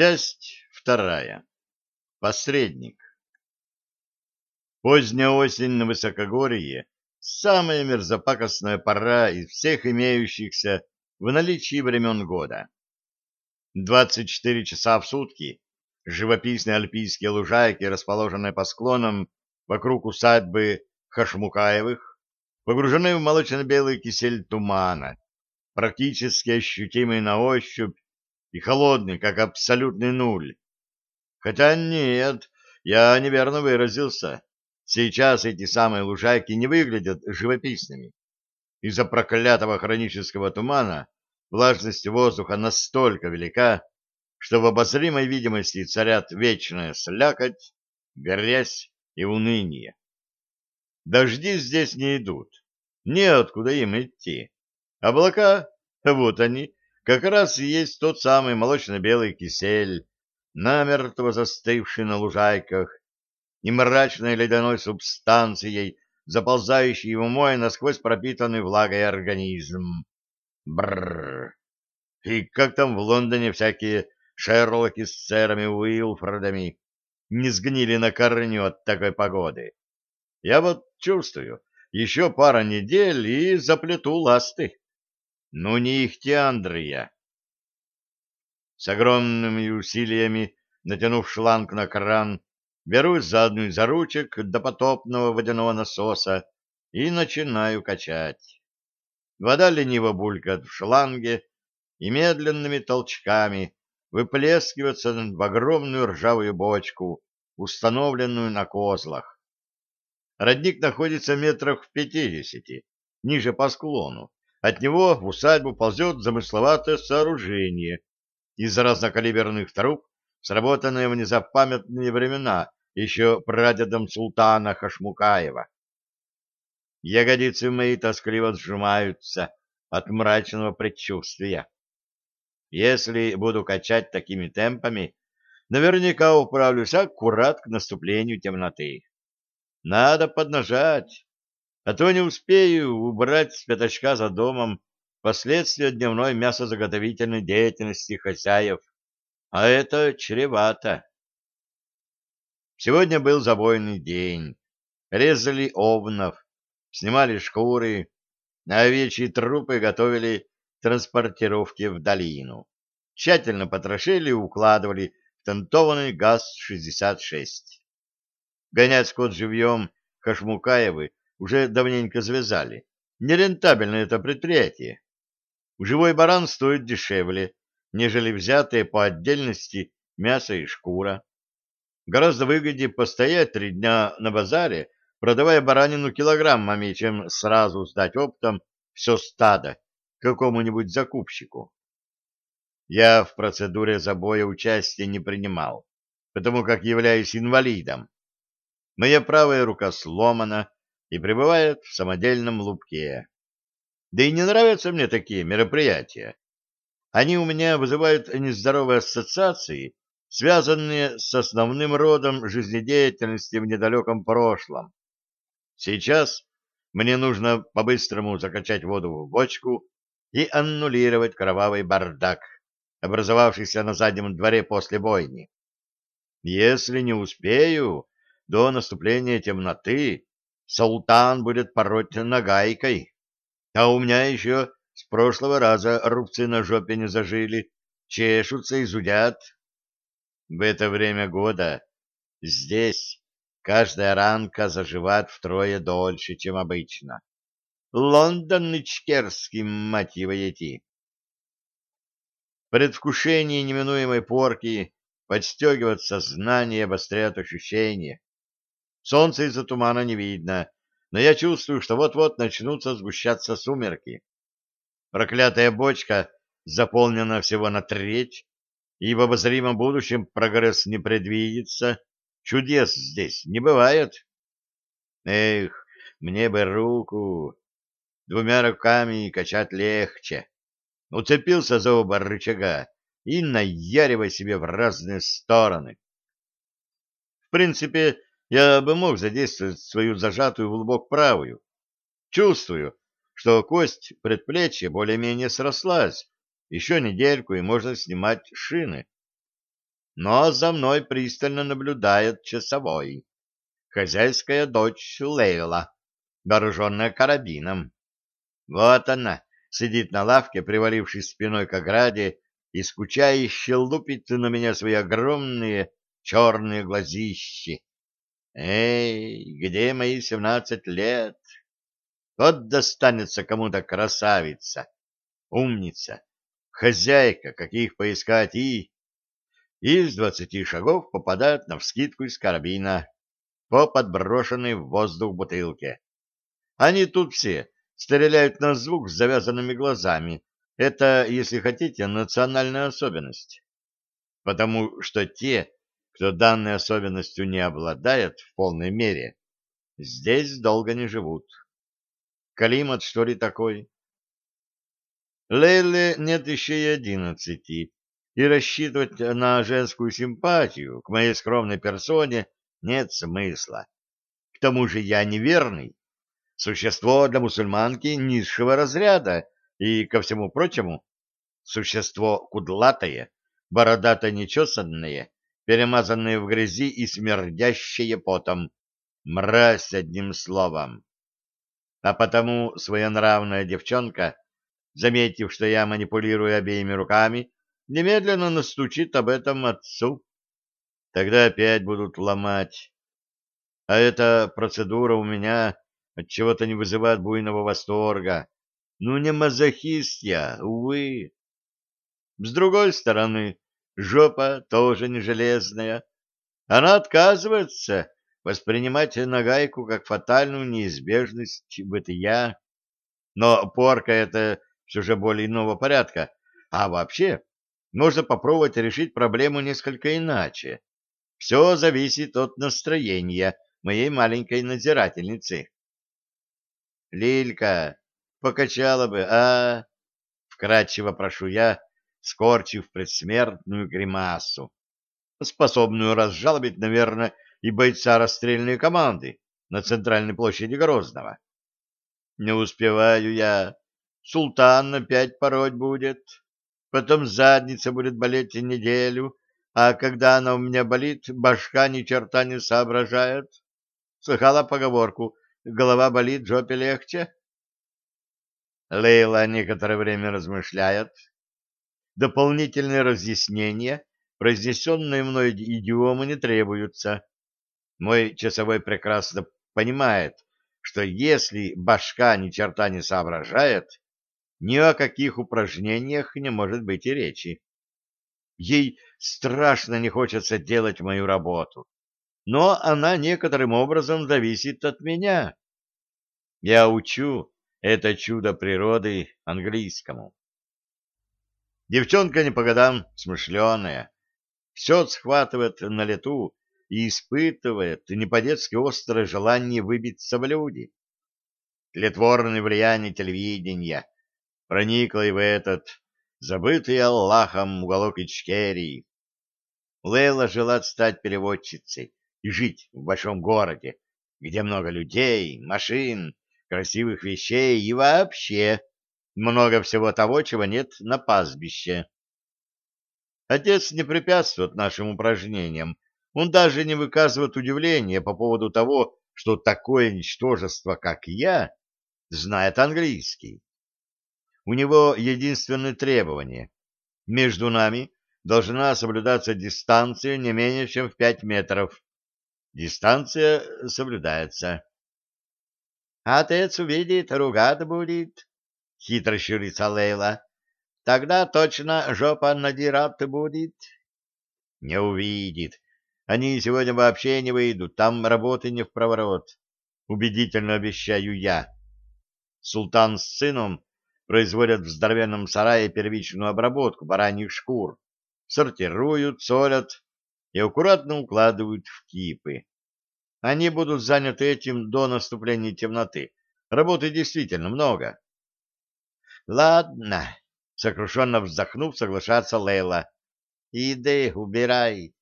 Часть вторая. Посредник. Поздняя осень на высокогорье — самая мерзопакостная пора из всех имеющихся в наличии времен года. 24 часа в сутки живописные альпийские лужайки, расположенные по склонам вокруг усадьбы Хашмукаевых, погружены в молочно-белый кисель тумана, практически ощутимый на ощупь и холодный, как абсолютный нуль. Хотя нет, я неверно выразился. Сейчас эти самые лужайки не выглядят живописными. Из-за проклятого хронического тумана влажность воздуха настолько велика, что в обозримой видимости царят вечная слякоть, грязь и уныние. Дожди здесь не идут, неоткуда им идти. Облака, вот они, как раз и есть тот самый молочно-белый кисель, намертво застывший на лужайках, и мрачной ледяной субстанцией, заползающий в мой насквозь пропитанный влагой организм. Бррр. И как там в Лондоне всякие Шерлоки с сэрами Уилфредами не сгнили на корню от такой погоды. Я вот чувствую, еще пара недель и заплету ласты. Ну, не Ихтиандрия. С огромными усилиями, натянув шланг на кран, берусь за одну из ручек допотопного водяного насоса и начинаю качать. Вода лениво булькает в шланге и медленными толчками выплескивается в огромную ржавую бочку, установленную на козлах. Родник находится метрах в пятидесяти, ниже по склону. От него в усадьбу ползет замысловатое сооружение из разнокалиберных труб, сработанное в незапамятные времена еще прадедом султана Хашмукаева. Ягодицы мои тоскливо сжимаются от мрачного предчувствия. Если буду качать такими темпами, наверняка управлюсь аккурат к наступлению темноты. Надо поднажать а то не успею убрать с пятачка за домом последствия дневной мясозаготовительной деятельности хозяев, а это чревато. Сегодня был забойный день. Резали овнов, снимали шкуры, а овечьи трупы готовили транспортировки в долину. Тщательно потрошили и укладывали в тантованный ГАЗ-66. Гонять скот живьем Хашмукаевы уже давненько завязали. Нерентабельно это предприятие. Живой баран стоит дешевле, нежели взятые по отдельности мясо и шкура. Гораздо выгоднее постоять три дня на базаре, продавая баранину килограммами, чем сразу сдать оптом все стадо какому-нибудь закупщику. Я в процедуре забоя участия не принимал, потому как являюсь инвалидом. Моя правая рука сломана, и пребывает в самодельном лупке. Да и не нравятся мне такие мероприятия. Они у меня вызывают нездоровые ассоциации, связанные с основным родом жизнедеятельности в недалеком прошлом. Сейчас мне нужно по-быстрому закачать воду в бочку и аннулировать кровавый бардак, образовавшийся на заднем дворе после бойни. Если не успею, до наступления темноты Султан будет пороть нагайкой. А у меня еще с прошлого раза рубцы на жопе не зажили, чешутся и зудят. В это время года здесь каждая ранка заживает втрое дольше, чем обычно. Лондон Ичкерский, мать его, идти. Предвкушение неминуемой порки подстегивает сознание и обостряет ощущения. Солнца из-за тумана не видно, но я чувствую, что вот-вот начнутся сгущаться сумерки. Проклятая бочка заполнена всего на треть, и в обозримом будущем прогресс не предвидится. Чудес здесь не бывает. Эх, мне бы руку. Двумя руками качать легче. Уцепился за оба рычага и наяривай себе в разные стороны. В принципе, я бы мог задействовать свою зажатую в лбок правую. Чувствую, что кость предплечья более-менее срослась. Еще недельку, и можно снимать шины. но за мной пристально наблюдает часовой. Хозяйская дочь Лейла, вооруженная карабином. Вот она сидит на лавке, привалившись спиной к ограде, и скучающе лупит на меня свои огромные черные глазищи. Эй, где мои семнадцать лет? Вот достанется кому-то красавица, умница, хозяйка, каких поискать, и... Из двадцати шагов попадают навскидку из карабина по подброшенной в воздух бутылке. Они тут все стреляют на звук с завязанными глазами. Это, если хотите, национальная особенность. Потому что те, кто данной особенностью не обладает в полной мере, здесь долго не живут. Климат, что ли, такой? Лейле нет еще и одиннадцати, и рассчитывать на женскую симпатию к моей скромной персоне нет смысла. К тому же я неверный, существо для мусульманки низшего разряда и, ко всему прочему, существо кудлатое, бородато-нечесанное, перемазанное в грязи и смердящее потом, мразь одним словом. А потому своенравная девчонка, заметив, что я манипулирую обеими руками, немедленно настучит об этом отцу. Тогда опять будут ломать. А эта процедура у меня от чего то не вызывает буйного восторга. Ну, не мазохист я, увы. С другой стороны, жопа тоже не железная. Она отказывается воспринимать нагайку как фатальную неизбежность бытия. Но порка — это все же более иного порядка. А вообще, можно попробовать решить проблему несколько иначе. Все зависит от настроения моей маленькой надзирательницы. Лилька, покачала бы, а? Вкратчиво прошу я, скорчив предсмертную гримасу, способную разжалобить, наверное, и бойца расстрельной команды на центральной площади Грозного. Не успеваю я. Султан опять пороть будет. Потом задница будет болеть неделю, а когда она у меня болит, башка ни черта не соображает. Слыхала поговорку «голова болит, жопе легче»? Лейла некоторое время размышляет. Дополнительные разъяснения, произнесенные мной идиомы, не требуются. Мой часовой прекрасно понимает, что если башка ни черта не соображает, ни о каких упражнениях не может быть и речи. Ей страшно не хочется делать мою работу, но она некоторым образом зависит от меня. Я учу это чудо природы английскому. Девчонка не по годам смышленая, все схватывает на лету и испытывает не по-детски острое желание выбиться в люди. Тлетворное влияние телевидения проникло и в этот забытый Аллахом уголок Ичкерии. Лейла желает стать переводчицей и жить в большом городе, где много людей, машин, красивых вещей и вообще много всего того, чего нет на пастбище. Отец не препятствует нашим упражнениям, он даже не выказывает удивления по поводу того, что такое ничтожество, как я, знает английский. У него единственное требование. Между нами должна соблюдаться дистанция не менее чем в пять метров. Дистанция соблюдается. «Отец увидит, ругать будет», — хитро щурится Лейла. «Тогда точно жопа надирать будет». «Не увидит. Они сегодня вообще не выйдут, там работы не в проворот. Убедительно обещаю я. Султан с сыном производят в здоровенном сарае первичную обработку бараньих шкур, сортируют, солят и аккуратно укладывают в кипы. Они будут заняты этим до наступления темноты. Работы действительно много. Ладно, сокрушенно вздохнув, соглашается Лейла. Иди, убирай.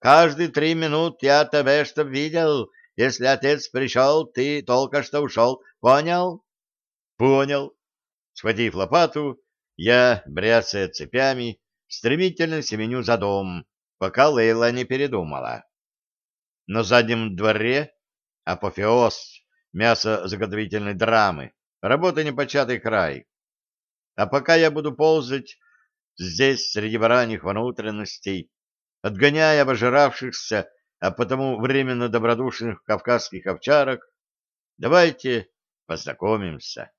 Каждые три минуты я тебя чтоб видел. Если отец пришел, ты только что ушел. Понял? Понял. Схватив лопату, я, бряцая цепями, стремительно семеню за дом, пока Лейла не передумала. На заднем дворе апофеоз мясозаготовительной драмы, работа непочатый край. А пока я буду ползать здесь среди бараньих внутренностей, отгоняя обожравшихся, а потому временно добродушных кавказских овчарок, давайте познакомимся.